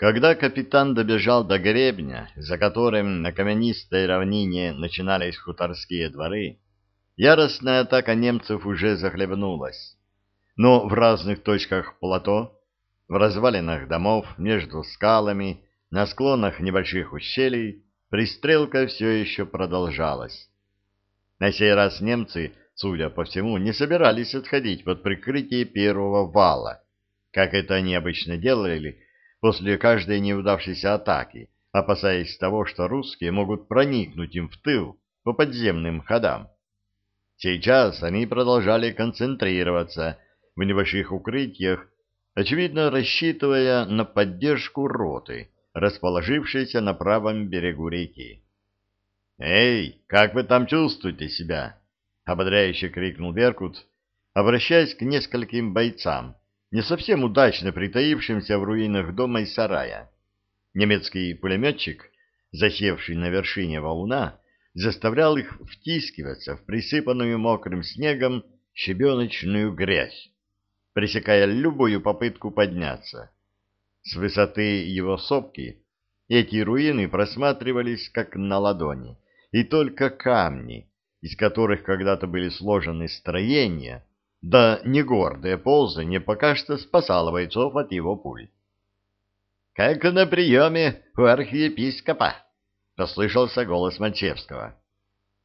Когда капитан добежал до гребня, за которым на каменистой равнине начинались хуторские дворы, яростная атака немцев уже захлебнулась. Но в разных точках плато, в развалинах домов, между скалами, на склонах небольших ущелий, пристрелка все еще продолжалась. На сей раз немцы, судя по всему, не собирались отходить под прикрытие первого вала, как это они обычно делали, после каждой неудавшейся атаки, опасаясь того, что русские могут проникнуть им в тыл по подземным ходам. Сейчас они продолжали концентрироваться в небольших укрытиях, очевидно рассчитывая на поддержку роты, расположившейся на правом берегу реки. «Эй, как вы там чувствуете себя?» — ободряюще крикнул Беркут, обращаясь к нескольким бойцам, не совсем удачно притаившимся в руинах дома и сарая. Немецкий пулеметчик, засевший на вершине валуна, заставлял их втискиваться в присыпанную мокрым снегом щебеночную грязь, пресекая любую попытку подняться. С высоты его сопки эти руины просматривались как на ладони, и только камни, из которых когда-то были сложены строения, да негордое ползание пока что спасало бойцов от его пуль. — Как на приеме у архиепископа! — послышался голос Мальчевского.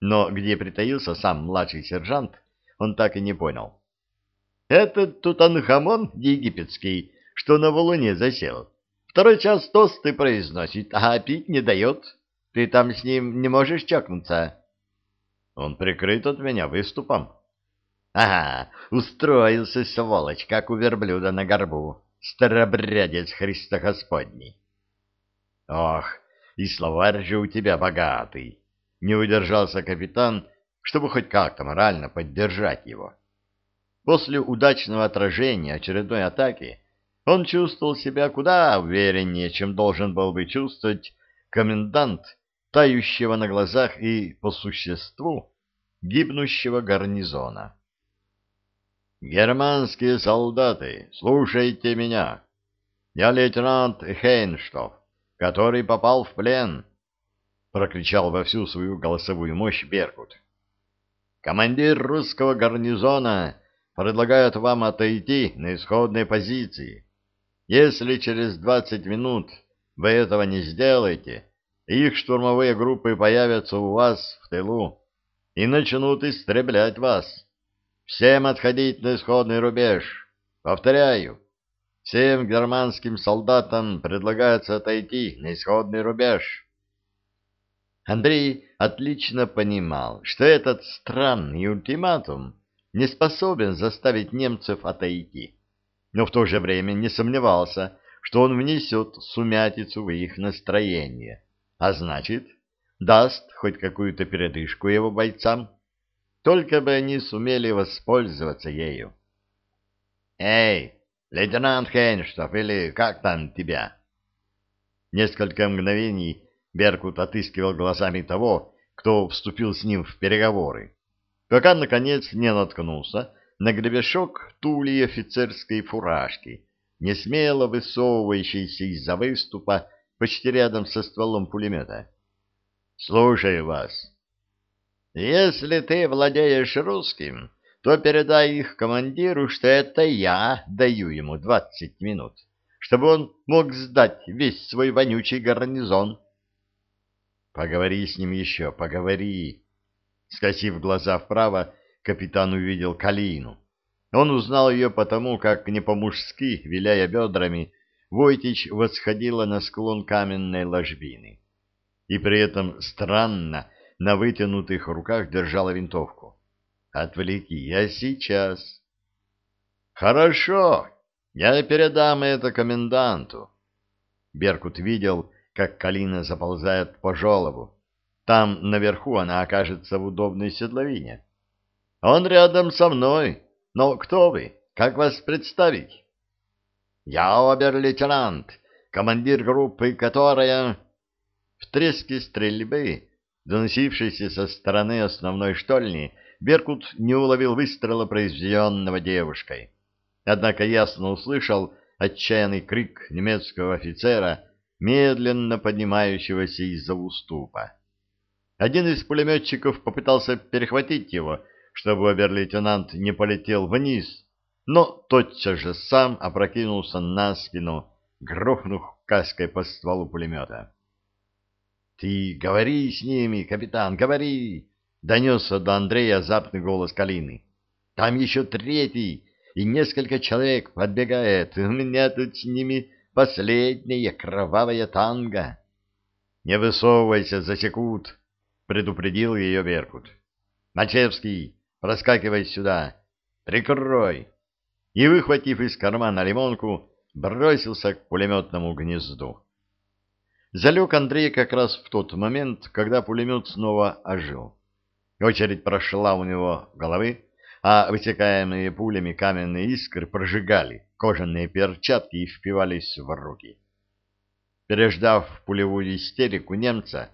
Но где притаился сам младший сержант, он так и не понял. — Этот Тутанхамон египетский, что на валуне засел, второй час тосты произносит, а пить не дает. Ты там с ним не можешь чокнуться? — Он прикрыт от меня выступом, Ага, устроился, сволочь, как у верблюда на горбу. Старобрядец Христа Господний. Ох, и словарь же у тебя богатый. Не удержался капитан, чтобы хоть как-то морально поддержать его. После удачного отражения очередной атаки он чувствовал себя куда увереннее, чем должен был бы чувствовать комендант, тающего на глазах и, по существу, гибнущего гарнизона. «Германские солдаты, слушайте меня. Я лейтенант Хейнштоф, который попал в плен», — прокричал во всю свою голосовую мощь Беркут. «Командир русского гарнизона предлагает вам отойти на исходные позиции. Если через двадцать минут вы этого не сделаете, их штурмовые группы появятся у вас в тылу и начнут истреблять вас». Всем отходить на исходный рубеж. Повторяю, всем германским солдатам предлагается отойти на исходный рубеж. Андрей отлично понимал, что этот странный ультиматум не способен заставить немцев отойти, но в то же время не сомневался, что он внесет сумятицу в их настроение, а значит, даст хоть какую-то передышку его бойцам. Только бы они сумели воспользоваться ею. «Эй, лейтенант Хейнштоф, или как там тебя?» Несколько мгновений Беркут отыскивал глазами того, кто вступил с ним в переговоры, пока, наконец, не наткнулся на гребешок тули офицерской фуражки, не смело высовывающейся из-за выступа почти рядом со стволом пулемета. «Слушаю вас». Если ты владеешь русским, то передай их командиру, что это я даю ему двадцать минут, чтобы он мог сдать весь свой вонючий гарнизон. Поговори с ним еще, поговори. Скосив глаза вправо, капитан увидел Калину. Он узнал ее потому, как не по-мужски, виляя бедрами, Войтич восходила на склон каменной ложбины. И при этом странно, на вытянутых руках держала винтовку. «Отвлеки, я сейчас». «Хорошо, я передам это коменданту». Беркут видел, как Калина заползает по жолобу. Там, наверху, она окажется в удобной седловине. «Он рядом со мной. Но кто вы? Как вас представить?» «Я обер-лейтенант, командир группы, которая...» В треске стрельбы доносившийся со стороны основной штольни, Беркут не уловил выстрела, произведенного девушкой. Однако ясно услышал, отчаянный крик немецкого офицера, медленно поднимающегося из-за уступа. Один из пулеметчиков попытался перехватить его, чтобы обер-лейтенант не полетел вниз, но тотчас же сам опрокинулся на спину, грохнув каской по стволу пулемета. — Ты говори с ними, капитан, говори! — донесся до Андрея запный голос Калины. — Там еще третий, и несколько человек подбегает. У меня тут с ними последняя кровавая танго. — Не высовывайся, засекут, — предупредил ее Беркут. — Мачевский, проскакивай сюда. Прикрой. И, выхватив из кармана лимонку, бросился к пулеметному гнезду. Залег Андрей как раз в тот момент, когда пулемет снова ожил. Очередь прошла у него головы, а высекаемые пулями каменные искры прожигали кожаные перчатки и впивались в руки. Переждав пулевую истерику немца,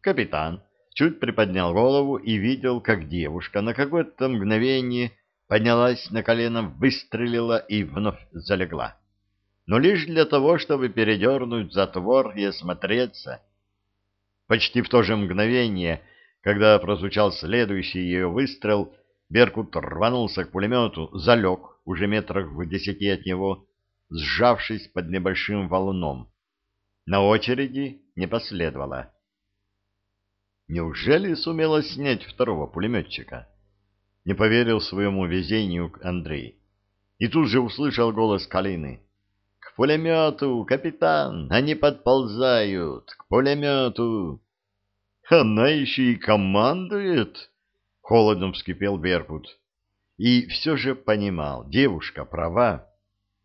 капитан чуть приподнял голову и видел, как девушка на какое-то мгновение поднялась на колено, выстрелила и вновь залегла но лишь для того, чтобы передернуть затвор и осмотреться. Почти в то же мгновение, когда прозвучал следующий ее выстрел, Беркут рванулся к пулемету, залег уже метрах в десяти от него, сжавшись под небольшим валуном. На очереди не последовало. Неужели сумела снять второго пулеметчика? Не поверил своему везению Андрей. И тут же услышал голос Калины пулемету, капитан! Они подползают! К пулемету!» «Она еще и командует!» — холодно вскипел Беркут. И все же понимал, девушка права.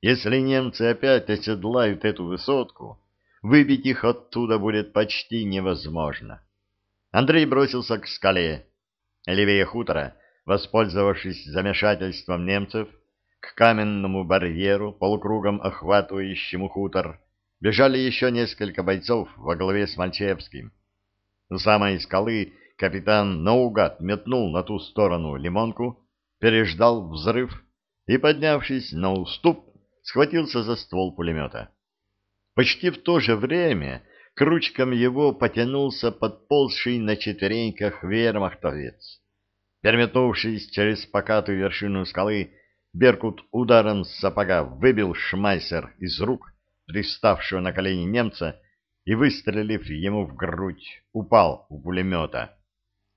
Если немцы опять оседлают эту высотку, выбить их оттуда будет почти невозможно. Андрей бросился к скале. Левее хутора, воспользовавшись замешательством немцев, к каменному барьеру, полукругом охватывающему хутор, бежали еще несколько бойцов во главе с Мальчевским. У самой скалы капитан наугад метнул на ту сторону лимонку, переждал взрыв и, поднявшись на уступ, схватился за ствол пулемета. Почти в то же время к ручкам его потянулся подползший на четвереньках вермахтовец. Переметнувшись через покатую вершину скалы, Беркут ударом с сапога выбил шмайсер из рук приставшего на колени немца и, выстрелив ему в грудь, упал у пулемета,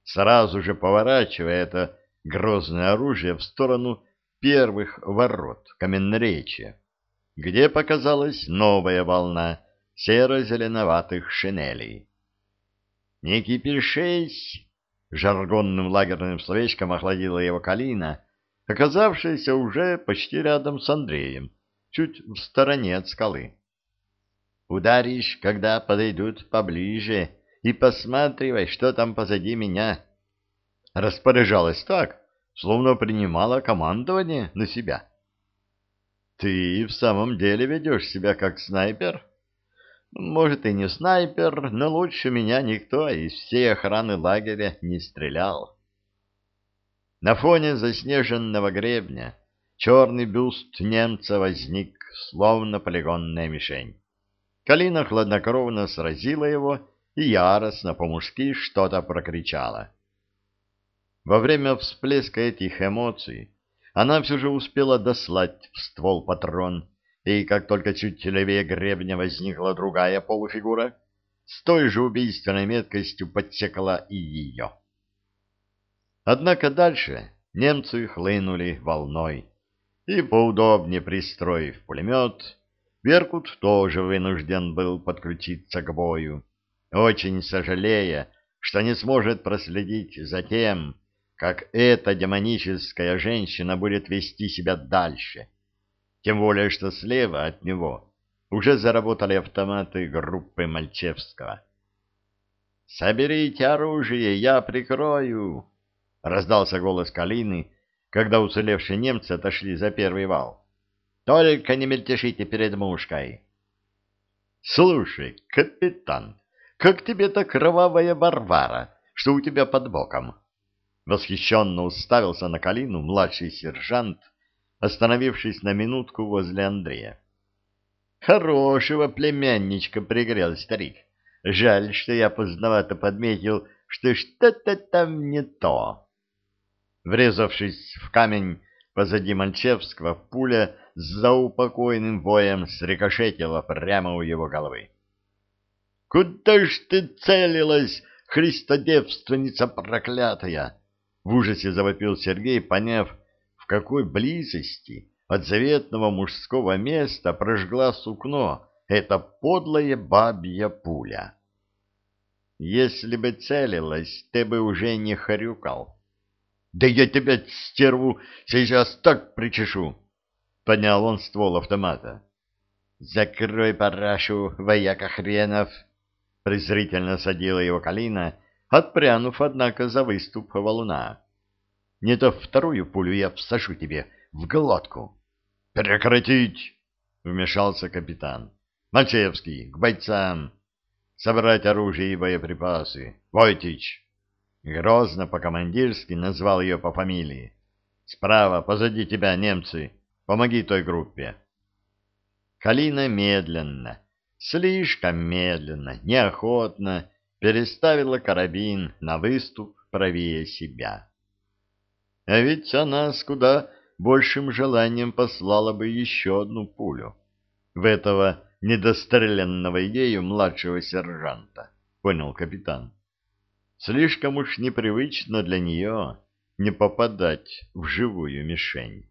сразу же поворачивая это грозное оружие в сторону первых ворот Каменноречия, где показалась новая волна серо-зеленоватых шинелей. «Не кипишись!» — жаргонным лагерным словечком охладила его Калина — оказавшаяся уже почти рядом с Андреем, чуть в стороне от скалы. «Ударишь, когда подойдут поближе, и посматривай, что там позади меня». Распоряжалась так, словно принимала командование на себя. «Ты в самом деле ведешь себя как снайпер?» «Может, и не снайпер, но лучше меня никто из всей охраны лагеря не стрелял». На фоне заснеженного гребня черный бюст немца возник, словно полигонная мишень. Калина хладнокровно сразила его и яростно по-мужски что-то прокричала. Во время всплеска этих эмоций она все же успела дослать в ствол патрон, и как только чуть левее гребня возникла другая полуфигура, с той же убийственной меткостью подсекла и ее. Однако дальше немцы хлынули волной, и, поудобнее пристроив пулемет, Беркут тоже вынужден был подключиться к бою, очень сожалея, что не сможет проследить за тем, как эта демоническая женщина будет вести себя дальше. Тем более, что слева от него уже заработали автоматы группы Мальчевского. «Соберите оружие, я прикрою!» Раздался голос Калины, когда уцелевшие немцы отошли за первый вал. Только не мельтешите перед мушкой. Слушай, капитан, как тебе та кровавая Варвара, что у тебя под боком? Восхищенно уставился на Калину младший сержант, остановившись на минутку возле Андрея. Хорошего племянничка пригрел старик. Жаль, что я поздновато подметил, что что-то там не то. Врезавшись в камень позади Мальчевского, пуля с заупокойным воем срикошетила прямо у его головы. — Куда ж ты целилась, христодевственница проклятая? — в ужасе завопил Сергей, поняв, в какой близости от заветного мужского места прожгла сукно эта подлая бабья пуля. Если бы целилась, ты бы уже не хрюкал. Да я тебя, стерву, сейчас так причешу! Поднял он ствол автомата. Закрой парашу, вояка хренов! Презрительно садила его Калина, отпрянув, однако, за выступ валуна. Не то вторую пулю я всажу тебе в глотку. Прекратить! Вмешался капитан. Мальчевский, к бойцам! Собрать оружие и боеприпасы! Войтич! Грозно по-командирски назвал ее по фамилии. Справа, позади тебя, немцы. Помоги той группе. Калина медленно, слишком медленно, неохотно переставила карабин на выступ правее себя. А ведь она с куда большим желанием послала бы еще одну пулю в этого недостреленного идею младшего сержанта, понял капитан. Слишком уж непривычно для нее не попадать в живую мишень.